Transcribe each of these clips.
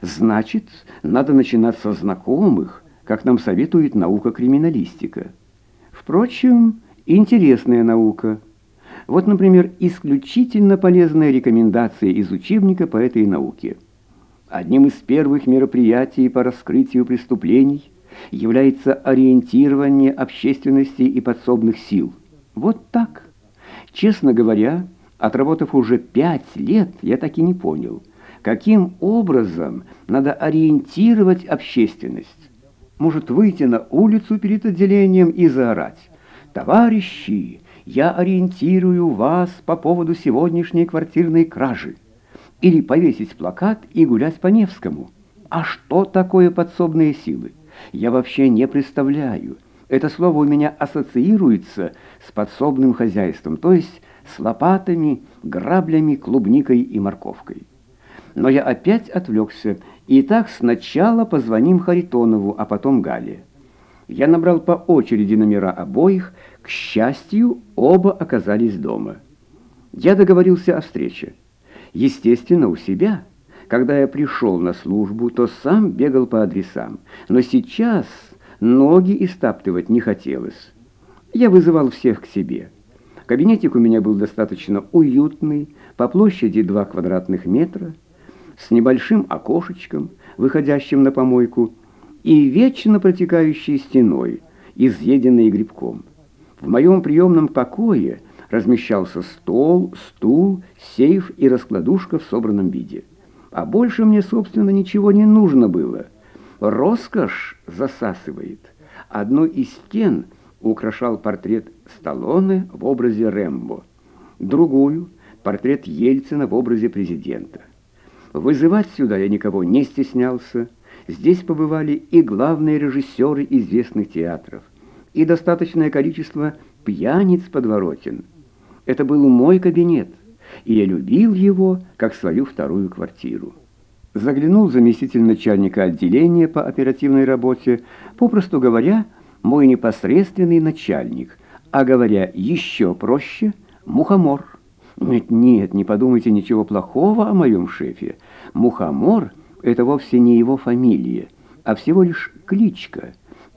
Значит, надо начинать со знакомых, как нам советует наука криминалистика. Впрочем, интересная наука. Вот, например, исключительно полезная рекомендация из учебника по этой науке. Одним из первых мероприятий по раскрытию преступлений является ориентирование общественности и подсобных сил. Вот так. Честно говоря, отработав уже пять лет, я так и не понял, каким образом надо ориентировать общественность. Может выйти на улицу перед отделением и заорать «Товарищи, я ориентирую вас по поводу сегодняшней квартирной кражи» или повесить плакат и гулять по Невскому. А что такое подсобные силы? Я вообще не представляю. Это слово у меня ассоциируется с подсобным хозяйством, то есть с лопатами, граблями, клубникой и морковкой. Но я опять отвлекся, и так сначала позвоним Харитонову, а потом Гале. Я набрал по очереди номера обоих, к счастью, оба оказались дома. Я договорился о встрече. Естественно, у себя. Когда я пришел на службу, то сам бегал по адресам. Но сейчас ноги истаптывать не хотелось. Я вызывал всех к себе. Кабинетик у меня был достаточно уютный, по площади 2 квадратных метра, с небольшим окошечком, выходящим на помойку, и вечно протекающей стеной, изъеденной грибком. В моем приемном покое размещался стол, стул, сейф и раскладушка в собранном виде. А больше мне, собственно, ничего не нужно было. Роскошь засасывает. Одну из стен украшал портрет Сталлоне в образе Рэмбо, другую — портрет Ельцина в образе президента. Вызывать сюда я никого не стеснялся. Здесь побывали и главные режиссеры известных театров, и достаточное количество пьяниц подворотен. Это был мой кабинет, и я любил его, как свою вторую квартиру. Заглянул заместитель начальника отделения по оперативной работе, попросту говоря, мой непосредственный начальник, а говоря еще проще, мухомор. Нет, нет, не подумайте ничего плохого о моем шефе. Мухомор — это вовсе не его фамилия, а всего лишь кличка.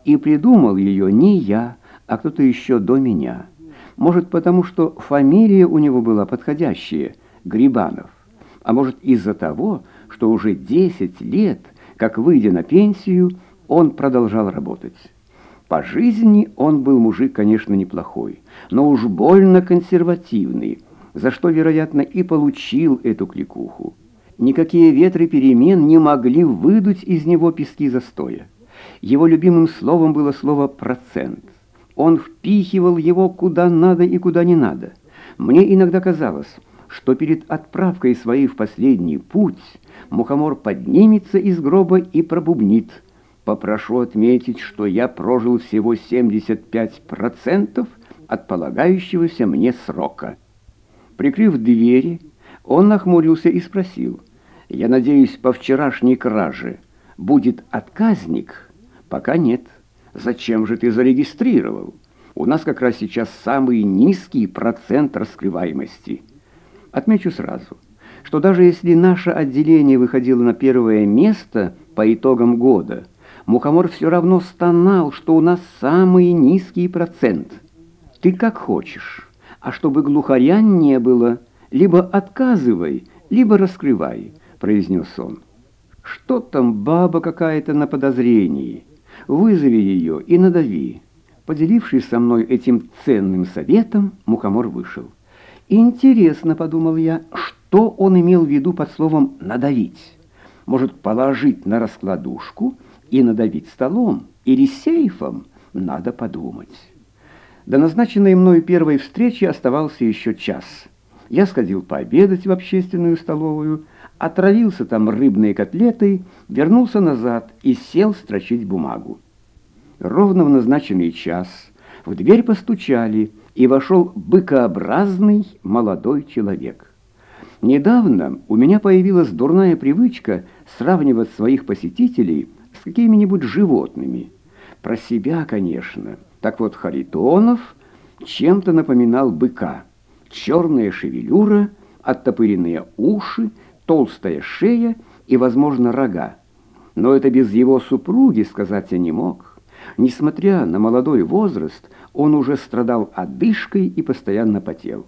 И придумал ее не я, а кто-то еще до меня. Может, потому что фамилия у него была подходящая — Грибанов. А может, из-за того, что уже 10 лет, как выйдя на пенсию, он продолжал работать. По жизни он был мужик, конечно, неплохой, но уж больно консервативный, за что, вероятно, и получил эту кликуху. Никакие ветры перемен не могли выдуть из него пески застоя. Его любимым словом было слово «процент». Он впихивал его куда надо и куда не надо. Мне иногда казалось, что перед отправкой своей в последний путь мухомор поднимется из гроба и пробубнит. Попрошу отметить, что я прожил всего 75% от полагающегося мне срока. Прикрыв двери, он нахмурился и спросил, «Я надеюсь, по вчерашней краже будет отказник?» «Пока нет. Зачем же ты зарегистрировал? У нас как раз сейчас самый низкий процент раскрываемости». Отмечу сразу, что даже если наше отделение выходило на первое место по итогам года, Мухомор все равно стонал, что у нас самый низкий процент. Ты как хочешь, а чтобы глухаря не было, либо отказывай, либо раскрывай, произнес он. Что там баба какая-то на подозрении? Вызови ее и надави. Поделившись со мной этим ценным советом, Мухомор вышел. Интересно, подумал я, что он имел в виду под словом «надавить». Может, положить на раскладушку и надавить столом или сейфом? Надо подумать. До назначенной мною первой встречи оставался еще час. Я сходил пообедать в общественную столовую, отравился там рыбной котлетой, вернулся назад и сел строчить бумагу. Ровно в назначенный час в дверь постучали, и вошел быкообразный молодой человек. Недавно у меня появилась дурная привычка сравнивать своих посетителей с какими-нибудь животными. Про себя, конечно. Так вот, Харитонов чем-то напоминал быка. Черная шевелюра, оттопыренные уши, толстая шея и, возможно, рога. Но это без его супруги сказать я не мог. Несмотря на молодой возраст, он уже страдал одышкой и постоянно потел.